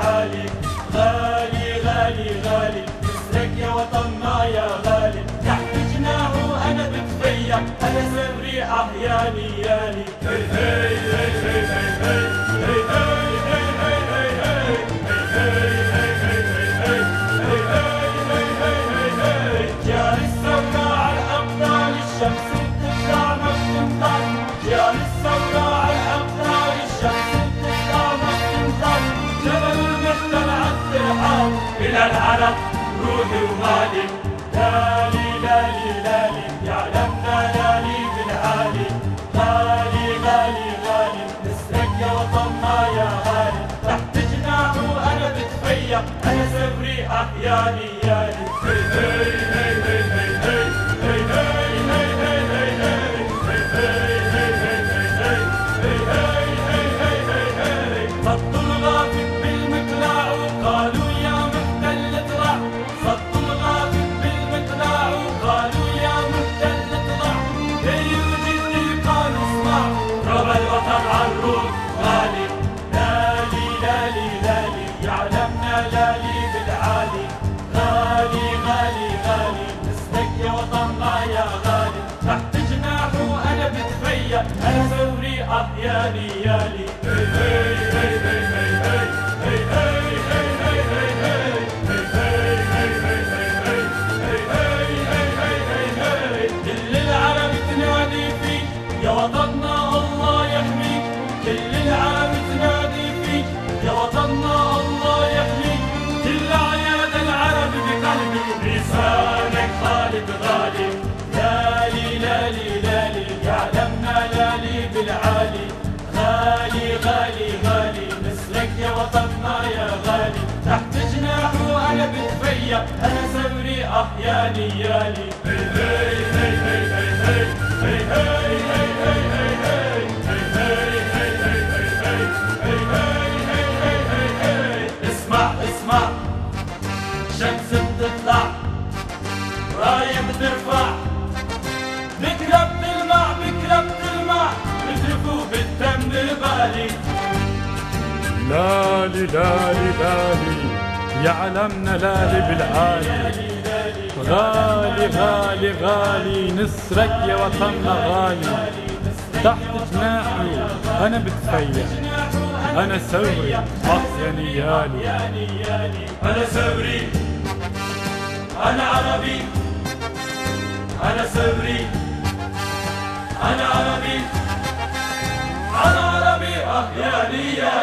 حالي غالي غالي غالي. مثلك يا وطن يا غالي. تحت جناحه أنا بتفيح أنا سري أحياني يالي. هي هي هي هي هي هي هي. العرب روحي ومالي لالي لالي لالي يعلمنا لالي بالعالي غالي غالي غالي نسرق يا وطننا يا غالي. تحت جناحه أنا بتفيا أنا سري أحياني يالي أنا ثوري آه يا لي يا لي هي هي هي هي هي هي هي وطننا أنا سمري احياني يالي هي هي هي هي هي هي هي هي هي اسمع شمس بتطلع بكرة بتلمع بكرة بتلمع بالدم لالي لالي لالي يعلمنا لالي بالعالي غالي غالي غالي نسرك يا وطننا غالي. تحت جناحي أنا بتفيا أنا ثوري يا نيالي أنا ثوري أنا عربي. أنا ثوري أنا عربي. أنا عربي أه يالي يالي